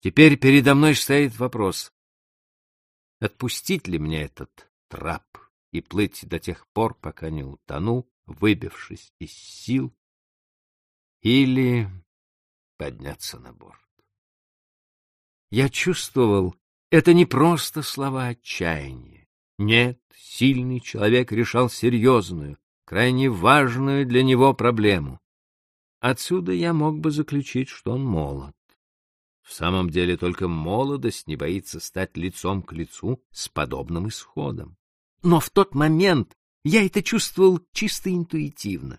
Теперь передо мной стоит вопрос, отпустить ли мне этот трап и плыть до тех пор, пока не утону, выбившись из сил, или подняться на борт. Я чувствовал, это не просто слова отчаяния. Нет, сильный человек решал серьезную, крайне важную для него проблему. Отсюда я мог бы заключить, что он молод. В самом деле только молодость не боится стать лицом к лицу с подобным исходом. Но в тот момент я это чувствовал чисто интуитивно.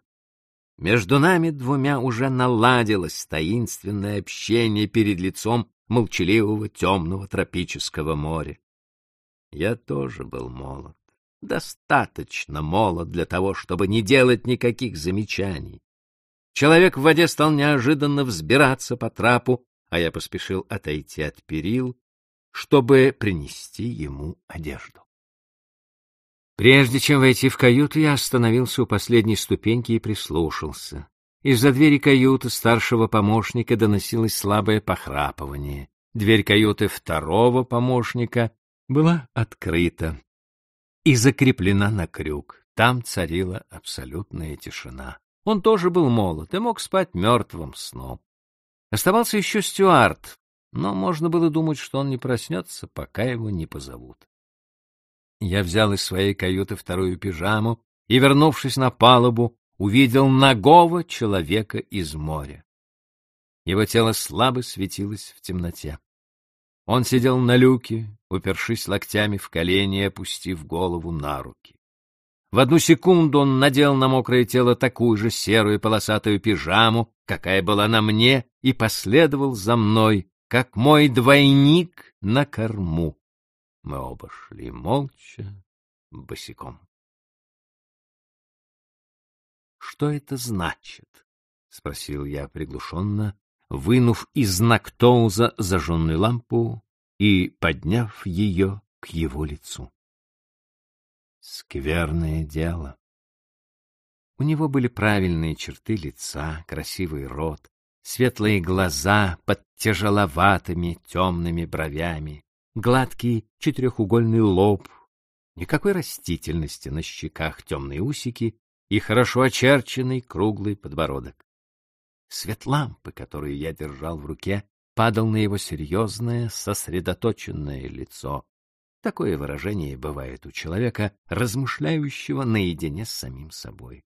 Между нами двумя уже наладилось таинственное общение перед лицом молчаливого темного тропического моря. Я тоже был молод, достаточно молод для того, чтобы не делать никаких замечаний. Человек в воде стал неожиданно взбираться по трапу, а я поспешил отойти от перил, чтобы принести ему одежду. Прежде чем войти в каюту, я остановился у последней ступеньки и прислушался. Из-за двери каюты старшего помощника доносилось слабое похрапывание. Дверь каюты второго помощника была открыта и закреплена на крюк. Там царила абсолютная тишина. Он тоже был молод и мог спать мертвым сном. Оставался еще Стюарт, но можно было думать, что он не проснется, пока его не позовут. Я взял из своей каюты вторую пижаму и, вернувшись на палубу, увидел нагого человека из моря. Его тело слабо светилось в темноте. Он сидел на люке, упершись локтями в колени и опустив голову на руки. В одну секунду он надел на мокрое тело такую же серую полосатую пижаму, какая была на мне, и последовал за мной, как мой двойник на корму. Мы оба шли молча, босиком. — Что это значит? — спросил я приглушенно, вынув из Нактоуза зажженную лампу и подняв ее к его лицу. Скверное дело. У него были правильные черты лица, красивый рот, светлые глаза под тяжеловатыми темными бровями, гладкий четырехугольный лоб, никакой растительности на щеках, темные усики и хорошо очерченный круглый подбородок. Свет лампы, которую я держал в руке, падал на его серьезное, сосредоточенное лицо. Такое выражение бывает у человека, размышляющего наедине с самим собой.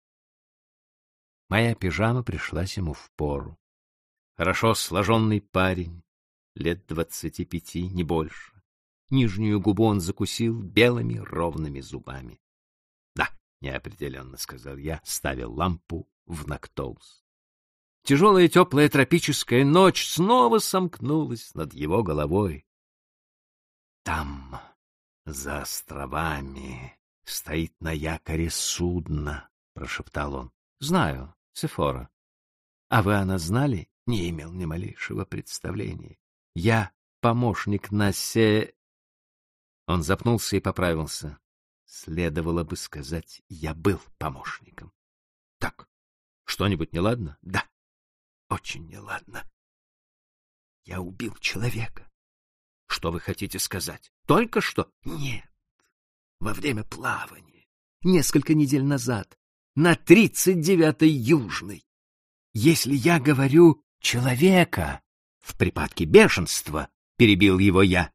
Моя пижама пришлась ему в пору. Хорошо сложенный парень, лет двадцати пяти, не больше. Нижнюю губу он закусил белыми ровными зубами. — Да, — неопределенно сказал я, ставил лампу в Нактоус. Тяжелая теплая тропическая ночь снова сомкнулась над его головой. Там, за островами, стоит на якоре судно, — прошептал он. — Знаю, Сефора. А вы она знали? Не имел ни малейшего представления. Я помощник на се... Он запнулся и поправился. Следовало бы сказать, я был помощником. Так, что-нибудь неладно? Да очень неладно. Я убил человека. Что вы хотите сказать? Только что? Нет. Во время плавания. Несколько недель назад. На тридцать девятой южной. Если я говорю «человека» в припадке бешенства, перебил его я.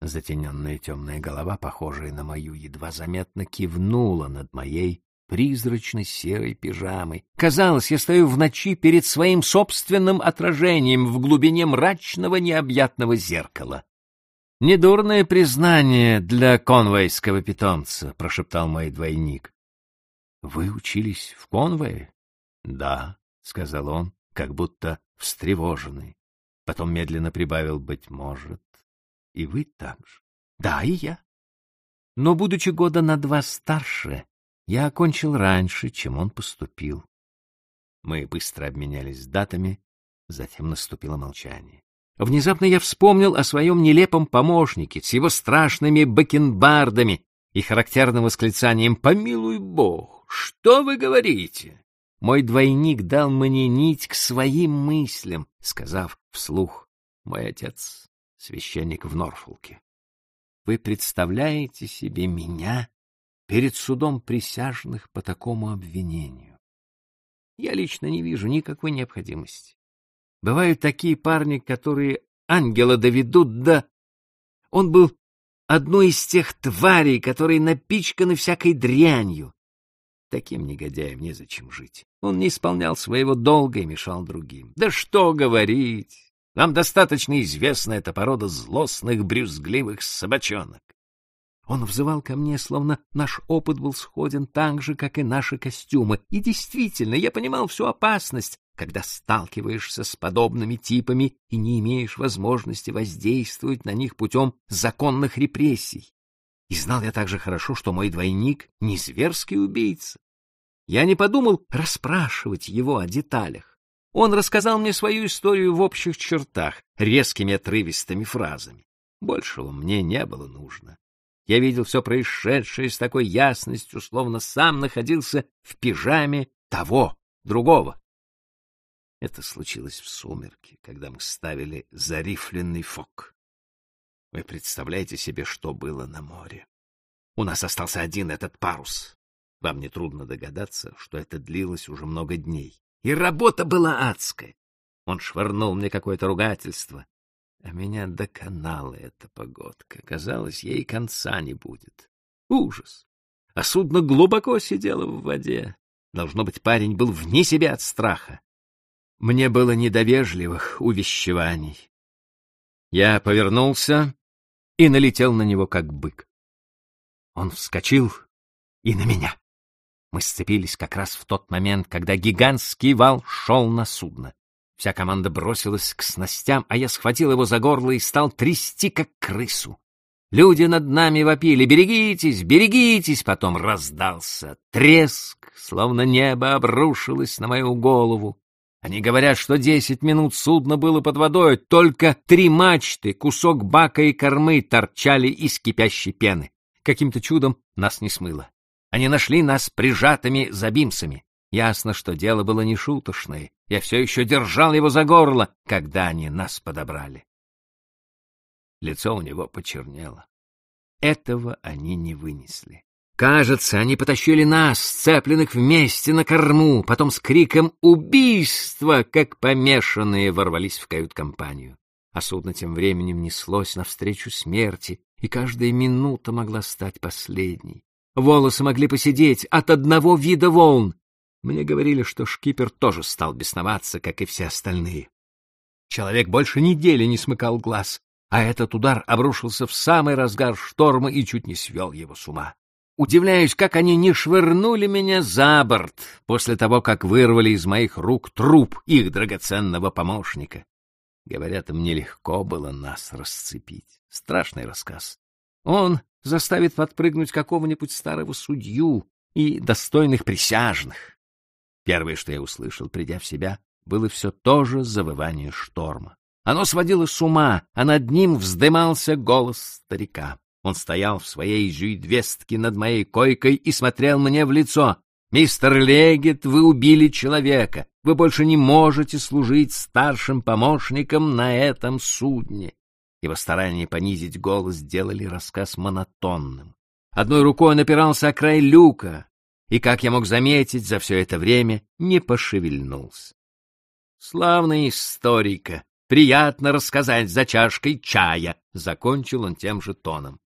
Затененная темная голова, похожая на мою, едва заметно кивнула над моей призрачной серой пижамой. Казалось, я стою в ночи перед своим собственным отражением в глубине мрачного необъятного зеркала. «Недурное признание для конвейского питомца», — прошептал мой двойник. «Вы учились в конвое?» «Да», — сказал он, как будто встревоженный. Потом медленно прибавил, «быть может, и вы так же». «Да, и я». Но, будучи года на два старше, я окончил раньше, чем он поступил. Мы быстро обменялись датами, затем наступило молчание. Внезапно я вспомнил о своем нелепом помощнике с его страшными бакенбардами и характерным восклицанием «Помилуй Бог! Что вы говорите?» Мой двойник дал мне нить к своим мыслям, сказав вслух Мой отец — священник в Норфолке. Вы представляете себе меня перед судом присяжных по такому обвинению? Я лично не вижу никакой необходимости. Бывают такие парни, которые ангела доведут до... Он был одной из тех тварей, которые напичканы всякой дрянью. Таким негодяем незачем жить. Он не исполнял своего долга и мешал другим. Да что говорить! Нам достаточно известна эта порода злостных брюзгливых собачонок. Он взывал ко мне, словно наш опыт был сходен так же, как и наши костюмы. И действительно, я понимал всю опасность, когда сталкиваешься с подобными типами и не имеешь возможности воздействовать на них путем законных репрессий. И знал я также хорошо, что мой двойник — не зверский убийца. Я не подумал расспрашивать его о деталях. Он рассказал мне свою историю в общих чертах, резкими отрывистыми фразами. Большего мне не было нужно. Я видел все происшедшее с такой ясностью, словно сам находился в пижаме того, другого. Это случилось в сумерки, когда мы ставили зарифленный фок. Вы представляете себе, что было на море? У нас остался один этот парус. Вам не трудно догадаться, что это длилось уже много дней. И работа была адская. Он швырнул мне какое-то ругательство, а меня доконала эта погодка. Казалось, ей конца не будет. Ужас! А судно глубоко сидело в воде. Должно быть, парень был вне себя от страха. Мне было недовежливых увещеваний. Я повернулся и налетел на него, как бык. Он вскочил и на меня. Мы сцепились как раз в тот момент, когда гигантский вал шел на судно. Вся команда бросилась к снастям, а я схватил его за горло и стал трясти, как крысу. Люди над нами вопили «Берегитесь! Берегитесь!» Потом раздался треск, словно небо обрушилось на мою голову. Они говорят, что десять минут судно было под водой, только три мачты, кусок бака и кормы торчали из кипящей пены. Каким-то чудом нас не смыло. Они нашли нас прижатыми за бимсами. Ясно, что дело было не шуточное. Я все еще держал его за горло, когда они нас подобрали. Лицо у него почернело. Этого они не вынесли. Кажется, они потащили нас, сцепленных вместе на корму, потом с криком «Убийство!», как помешанные, ворвались в кают-компанию. А судно тем временем неслось навстречу смерти, и каждая минута могла стать последней. Волосы могли посидеть от одного вида волн, мне говорили, что шкипер тоже стал бесноваться, как и все остальные. Человек больше недели не смыкал глаз, а этот удар обрушился в самый разгар шторма и чуть не свел его с ума. Удивляюсь, как они не швырнули меня за борт после того, как вырвали из моих рук труп их драгоценного помощника. Говорят, мне легко было нас расцепить. Страшный рассказ. Он заставит подпрыгнуть какого-нибудь старого судью и достойных присяжных. Первое, что я услышал, придя в себя, было все то же завывание шторма. Оно сводило с ума, а над ним вздымался голос старика. Он стоял в своей жюйдвестке над моей койкой и смотрел мне в лицо. «Мистер Легет, вы убили человека. Вы больше не можете служить старшим помощником на этом судне». Его старания понизить голос сделали рассказ монотонным. Одной рукой он опирался о край люка, и, как я мог заметить, за все это время не пошевельнулся. Славная историка, приятно рассказать за чашкой чая, — закончил он тем же тоном.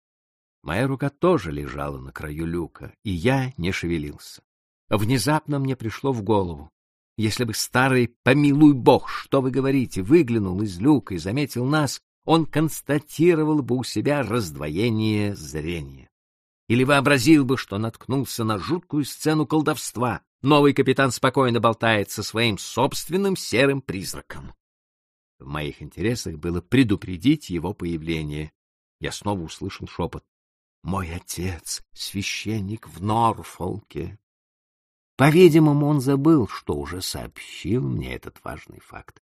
Моя рука тоже лежала на краю люка, и я не шевелился. Внезапно мне пришло в голову. Если бы старый «помилуй бог, что вы говорите» выглянул из люка и заметил нас, он констатировал бы у себя раздвоение зрения или вообразил бы, что наткнулся на жуткую сцену колдовства. Новый капитан спокойно болтает со своим собственным серым призраком. В моих интересах было предупредить его появление. Я снова услышал шепот. «Мой отец — священник в Норфолке». По-видимому, он забыл, что уже сообщил мне этот важный факт.